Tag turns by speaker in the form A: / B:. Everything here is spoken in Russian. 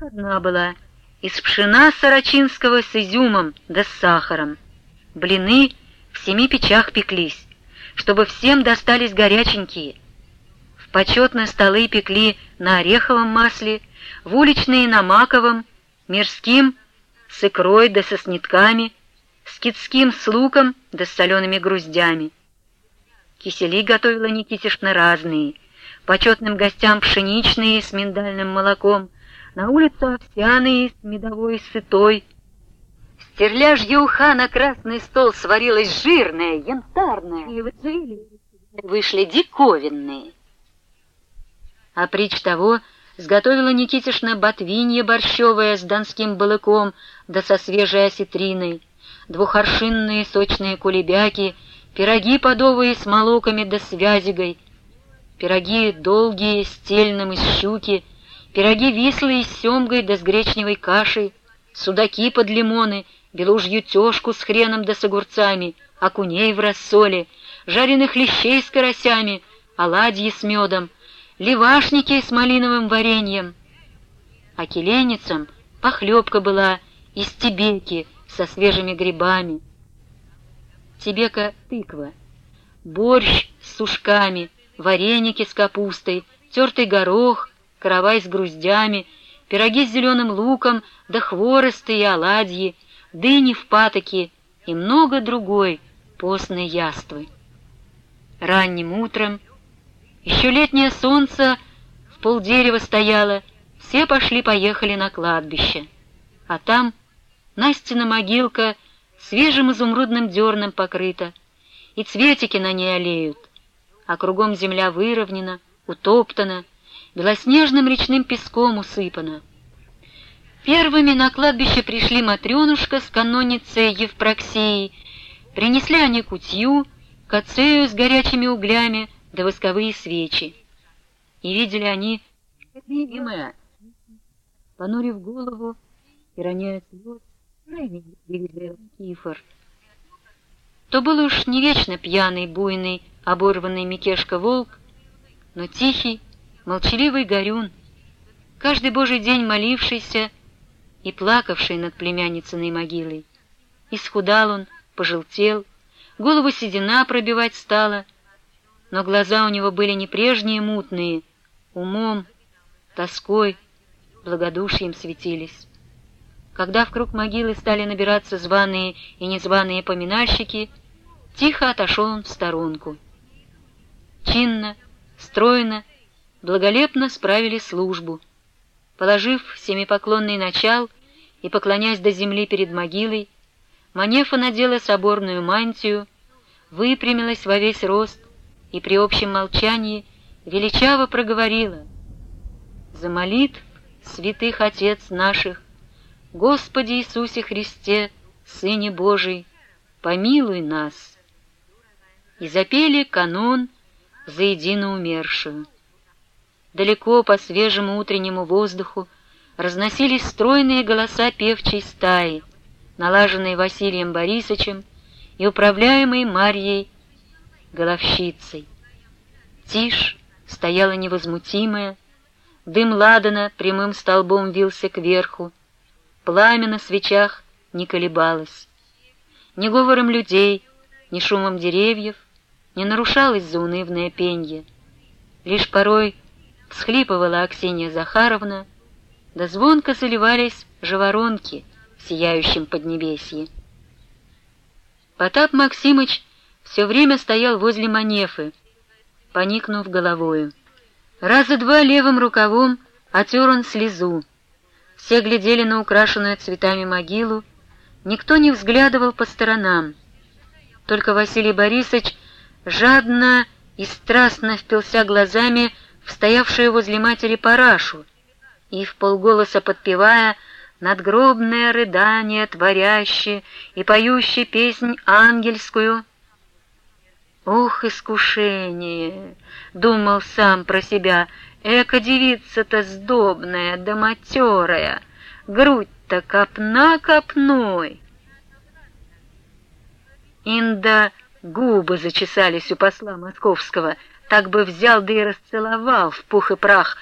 A: Одна была из пшена сарачинского с изюмом да с сахаром. Блины в семи печах пеклись, чтобы всем достались горяченькие. В почетные столы пекли на ореховом масле, в уличные на маковом, мирским с икрой да со снитками, скидским с луком да с солеными груздями. Кисели готовила Никитишна разные, почетным гостям пшеничные с миндальным молоком, на улицу овсяные с медовой сытой. Стерляжья уха на красный стол сварилась жирная, янтарная, и вышли диковинные. А притч того сготовила Никитишна ботвинье борщевое с донским балыком да со свежей осетриной, двухоршинные сочные кулебяки, пироги подовые с молоками да связигой, пироги долгие с тельным из щуки, пироги вислые с семгой да с гречневой кашей, судаки под лимоны, белужью тёшку с хреном да с огурцами, окуней в рассоле, жареных лещей с карасями, оладьи с медом, левашники с малиновым вареньем. А келеницам похлебка была из тибеки со свежими грибами. Тибека — тыква, борщ с сушками, вареники с капустой, тертый горох, каравай с груздями, пироги с зеленым луком, да хворосты и оладьи, дыни в патоке и много другой постной яствы. Ранним утром еще летнее солнце в полдерева стояло, все пошли-поехали на кладбище. А там Настина могилка свежим изумрудным дерном покрыта, и цветики на ней олеют, а кругом земля выровнена, утоптана, белоснежным речным песком усыпана. Первыми на кладбище пришли Матренушка с каноницей Евпроксией, принесли они кутью, кацею с горячими углями, да восковые свечи. И видели они, любимая, понурив голову и роняя слез, Кифор. То был уж не вечно пьяный, буйный, оборванный Микешка-волк, но тихий, молчаливый горюн, каждый божий день молившийся и плакавший над племянницыной могилой. Исхудал он, пожелтел, голову седина пробивать стала — но глаза у него были не прежние мутные, умом, тоской, благодушием светились. Когда в круг могилы стали набираться званые и незваные поминальщики, тихо отошел он в сторонку. Чинно, стройно, благолепно справили службу. Положив семипоклонный начал и поклонясь до земли перед могилой, Манефа надела соборную мантию, выпрямилась во весь рост, и при общем молчании величаво проговорила «За молитв святых Отец наших, Господи Иисусе Христе, Сыне Божий, помилуй нас!» И запели канон за едино умершую. Далеко по свежему утреннему воздуху разносились стройные голоса певчей стаи, налаженные Василием Борисовичем и управляемые Марьей головщицей. Тишь стояла невозмутимая, дым ладана прямым столбом вился кверху, пламя на свечах не колебалось. Ни говором людей, ни шумом деревьев не нарушалось заунывное пенье. Лишь порой всхлипывала Аксинья Захаровна, да звонко заливались живоронки в сияющем поднебесье. Потап Максимыч все время стоял возле манефы, поникнув головою. Раза два левым рукавом отер он слезу. Все глядели на украшенную цветами могилу, никто не взглядывал по сторонам. Только Василий Борисович жадно и страстно впился глазами в стоявшую возле матери парашу и, в полголоса подпевая, надгробное рыдание творящее и поющее песнь ангельскую, «Ох, искушение!» — думал сам про себя. «Эка девица-то сдобная да матерая, грудь-то копна копной!» Инда губы зачесались у посла московского, так бы взял да и расцеловал в пух и прах